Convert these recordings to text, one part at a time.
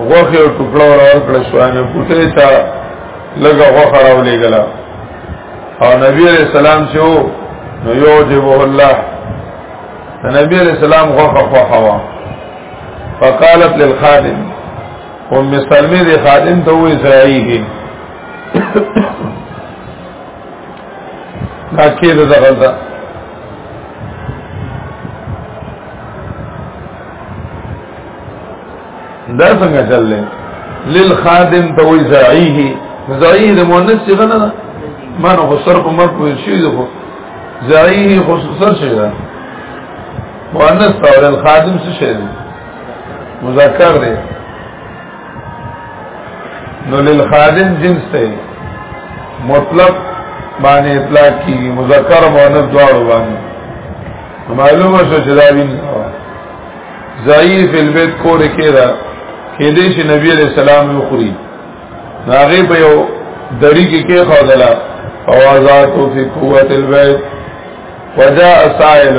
غوخه او ټوکړه ور ورکړه شو نه پټه تا لګه غوخه راولې غلا او نبی عليه السلام چې وو نو یو دی وو الله نبی عليه السلام غوخه خو خوا فقالت للخادم ام سلمې د خادم ته وې ځایږي دا کې ده غلطه دا څنګه چل لې للخادم ته وی زعیه زعیه د مؤنث څنګه نه ده ما نو سر په مر په شی ده زعیه خصوصا شی ده مؤنث ته ول خادم څه شی ده مذکر ده نو للخادم جنس ته مطلق باندې اطلاق کی مذکر مؤنث دواړو باندې معلومه شو چې دا ویني ضعیف البیت کور کې دا کې دې چې نبی علیہ السلام یو خوري ناغه په یو دړی کې کې خدلا فوازات فی قوت البیت وجاء سائل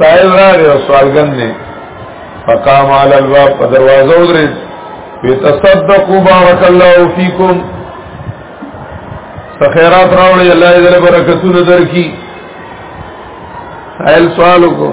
سائل راغی او سوالګن نه فقام علی الباب په دروازه ودرې وتصدقوا بارک الله فیکم خیرات راوړي الله دې برکتونه درکړي سائل سوال وکړو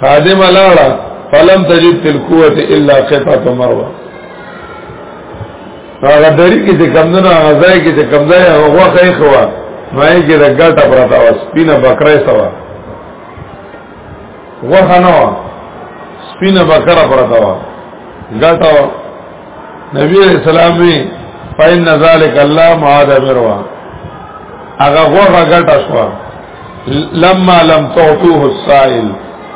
خادم لاړه فلم تجد فی القوت الا قطعه مروه هغه دری کې چې کمدنه هغه ځای کې چې کم ځای هغه وخه یې خوا مای کې د ګټه پراته و سپینه بکره سوا وخه نه و سپینه بکره پراته و ګټه نبی علیہ السلام وی فإن ذلك الله معاذ مروا هغه وخه ګټه شو لما لم تعطوه السائل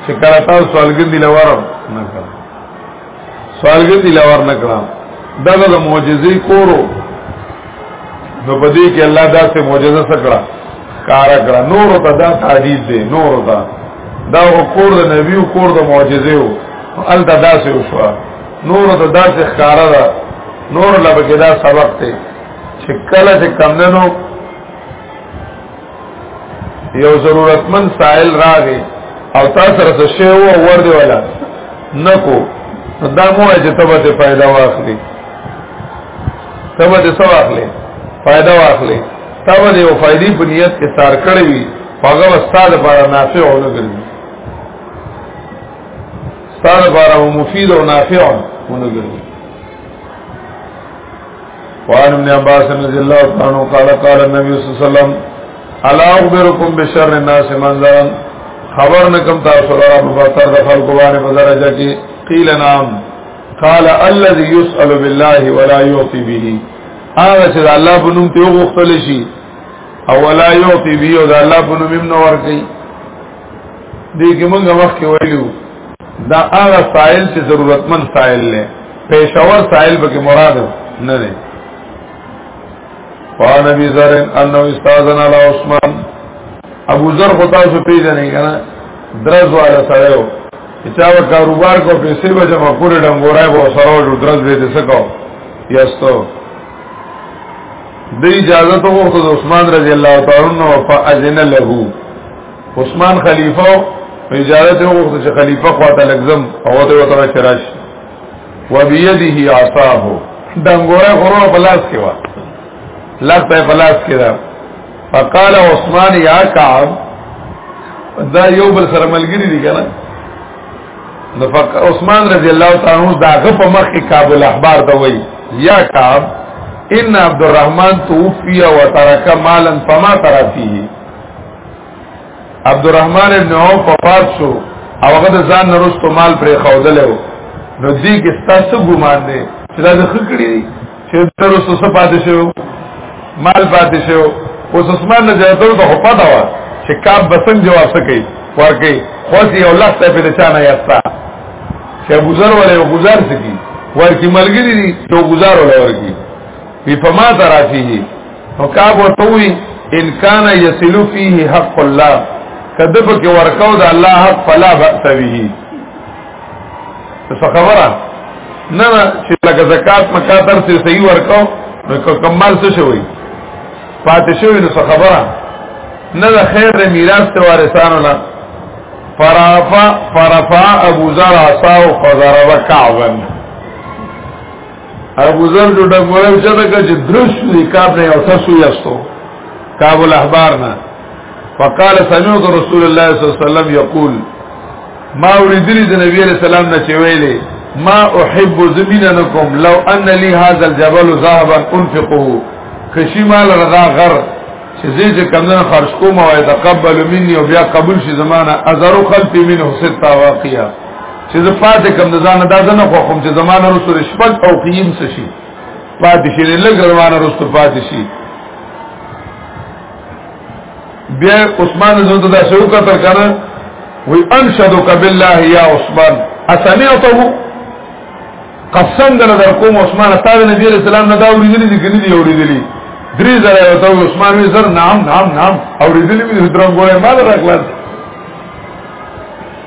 چې کله تاسو سوالګر دی لور نه کړ سوالګر دی لور نه کړ دا د معجزې کورو نو په دې کې الله دا څه معجزه سکړه کار کړه نور ته دا تعجیز دی نور ته دا کور د نبی او کور د معجزې او ال دا داسې وشو نور ته دا څه ښکارا ده نور لبه کې دا سبق ته چې کله چې کم نه نو یو ضرورتمن سائل راغی او تا سره څه شی وو ور دی ولا نکو دا مو چې تبه ته پیدا واخلي تبه ته سوا اخلي پیدا واخلي تبه یو فائدې په نیت کې سار کړی وي هغه استاد لپاره نافع او نه ګرځي استاد لپاره مفید او نافع او نه ګرځي وعن ابن عباس رضی اللہ عنہ قال قال النبي صلی اللہ علیہ وسلم الا اخبركم بشر الناس منزلا خبر نکم تاسو را په بطر د خلق باندې په درجه کې قیل نام قال الذي يسأل بالله ولا يعطي به هغه چې الله په نوم ته وغوښتل شي او ولا يعطي به او الله په نوم نور کوي دې کې موږ وخت کې ویلو دا هغه سائل چې ضرورتمن سائل نه پېښور سائل به مراد نه دی وان ابي ذر انه استاذن على عثمان ابو ذر خو تاسو پیژنئ کنه درز والا سره و چاو کاروبار کو پیسې به جمع کړې ډنګورای به سره و درز به دې سکو یاستو د اجازه ته ورته عثمان رضی الله تعالی عنہ فاذن له عثمان خلیفہ اجازه ته وغوښته چې خلیفہ خواته لګزم او ته وته چراش و بيديه عصاه دنګوره غرور بلاس کې وا لغته بلاس کې دا فقال عثمان یا کعب دا یو بل سره ملګری دي کنه نو عثمان رضی الله تعالی عنہ دا غف مخ کې کابل احبار ته وای یا کعب ان عبد الرحمن توفي وترك مالا فما ترى فيه عبدالرحمن ابن عوف وفات شو او هغه د ځان نرستو مال پرې خودلو نو دې کې ستاسو ګمان دی چې دا خکړی دی چې تر اوسه څه پاتې شو مال پاتې شو اوس عثمان نه ځاتو ته پتا و چې کاب بسن جواب سکی ورکی خو یې الله ته په لچانه یاستا چې گزار ولا یو گزار سکی ورکی ملګری دی یو گزار ولا ورکی په ما ترافیږي نو کعب ورته وی ان کان یصل فیه حق الله کده په کې ورکاو د الله حق فلا باس به څه خبره نه نه چې لکه زکات مکاتر سي صحیح ورکاو نو کمال څه شوی پاتې شوی نو څه خبره نه د خیر د میراث ته وارثانو نه فرافا فرفا ابو ذر عصا او فضرب كعبا ابو ذر جو ډک ویل چې دا چې درس دې کار نه او تاسو یاستو کابل احبار نه فقال سمعت رسول الله صلی الله علیه وسلم یقول ما اوریدلی د نبی علیہ السلام نه چویلې ما احب زمیننکم لو ان لی هذا الجبل ذهبا انفقه کشی مال رضا غر چې زه چې کمنه خرج کوم او تقبل مني او بیا قبول شي زمانہ ازرو خلفی منه ستا واقعا چې زه پاتې کم د ځان دا زنه خو کوم چې زمانه رسول شپږ او قیم څه شي پاتې شي لږ روانه رسول پاتې شي بیا عثمان زو ته دا شو کتر کنه وی انشدک بالله یا عثمان اسمعته قسم دل در کوم عثمان تعالی نبی علیہ السلام نه دا اوریدلی دي کني دي اوریدلی درې زره ته عثمان وی زر نام نام نام اوریدلی دي درنګوله مال راغله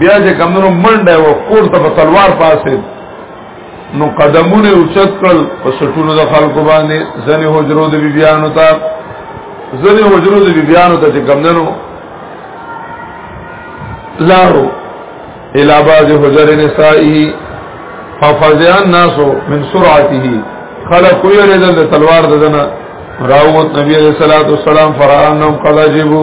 بیا چې کمونو منډه و کور ته په تلوار پاسې نو قدمونه اوچت کړل په سټونو د خلکو باندې ځنې حجرو د بیبيانو ته ځنې حجرو د بیبيانو ته چې کمندنو لارو الى بعض حجر نسائه ففزع الناس من سرعته خلق ویریدل د تلوار ددنه راوت نبی علیہ الصلوۃ والسلام فرعانهم قد جبو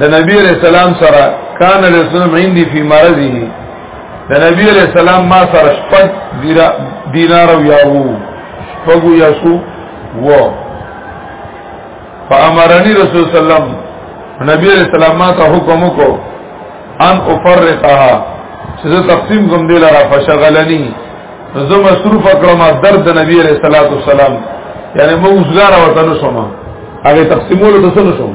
د نبی علیہ السلام سره کان علیہ السلام عندي فی مرضه د نبی علیہ السلام ما سره شپږ دینار او یاو شپږ یاسو و فامرنی رسول سلام نبی علیہ السلام ما ته حکم وکړو ان افرقها چې تقسیم کوم دی لاره فشغلنی زه مصروف کړم درد نبی علیہ الصلوۃ والسلام یعنی موږ زګار وطن شوم هغه تقسیمولو ته څه شوم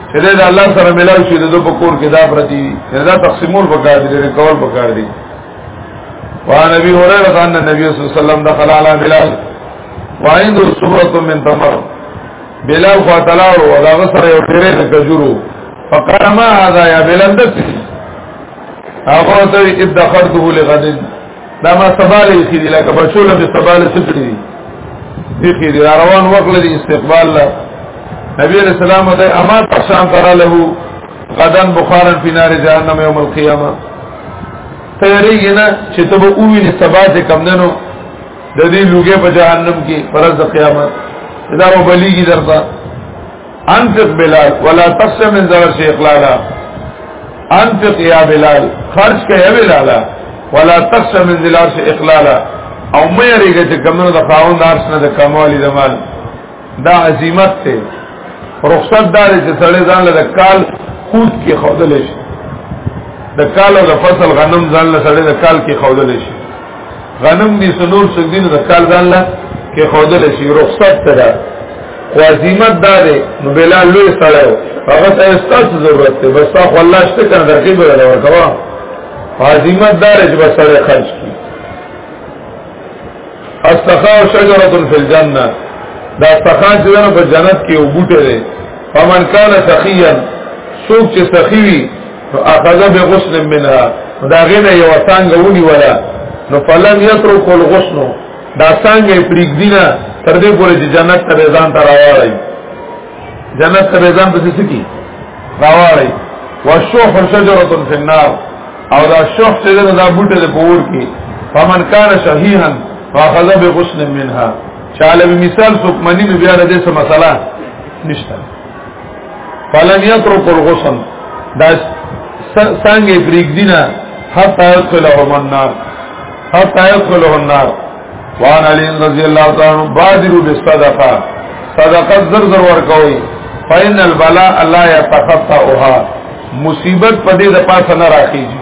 چې دا الله سره ملاو شي د په کور کې دا پرتی دي دا تقسیمول پکار دي ریکول پکار دي وان نبی هريره ان نبی صلی الله علیه وسلم دخل علی بلال وعند صبره من تمر بلال خو تعالی او دا غسر یو ډیره د کجورو فقال ما هذا يا بلال دسی هغه ته ادخرته لغدن دا ما سباله یې دي لکه بچوله به سباله سکړي دي دغه دي روان وکړه دي استقبال لا نبی علیہ السلام ته اما تشان ترى له قدن بخارا فی نار جهنم یوم القیامه تیریږي نه چې ته به اووینې سبا ته کم دنو د دې لوګې په جهنم کې پرز قیامت دا وبلیږي درته انفق بلال ولا تقسم من ذر سے اخلالا انفق یا بلال خرج کئ یا بلال ولا تقسم من ذر سے اخلالا او مې ریګه چې کمنو د خاوند ارس نه د کموالی د مال دا عظمت ته رخصت دار چې سړی ځان له کال قوت کې خودل شي د کال او د فصل غنم ځان له سړی د کال کې خودل شي غنم دي سنور سګدین د کال ځان لا کې خودل شي رخصت ترا وازیمت دار نو بلال لوی سره هغه ته استاس ضرورت ته بس تا الله شته کنه درکې به لور کوا وازیمت دار چې بس سره خرج کی استخا شجره فی الجنه دا استخا چې په جنت کې وګټه ده فمن کان سخیا سوق چې سخیوی فاخذ بغسل منها دا غنه یو څنګه ونی ولا نو فلم یترک الغسل دا څنګه پریګ دینا تر دې پورې چې جنت ته ځان ته راوړی جنت ته ځان په څه کی راوړی وشوح شجره فی النار او دا شوح چې دا بوټه د پور کې فمن کان شهیحا فاخذ بغسل منها چاله مثال څوک منی بیا د دې څه مسله نشته فلم یترک الغسل دا څنګه پریګ دینا حتا یدخله النار حتا یدخله النار وان علی رضی الله تعالی بادروا بالصدقه صدقه زر زر ورکوي فین البلاء لا يتخطاها مصیبت پدې د پاسه نه راخیږي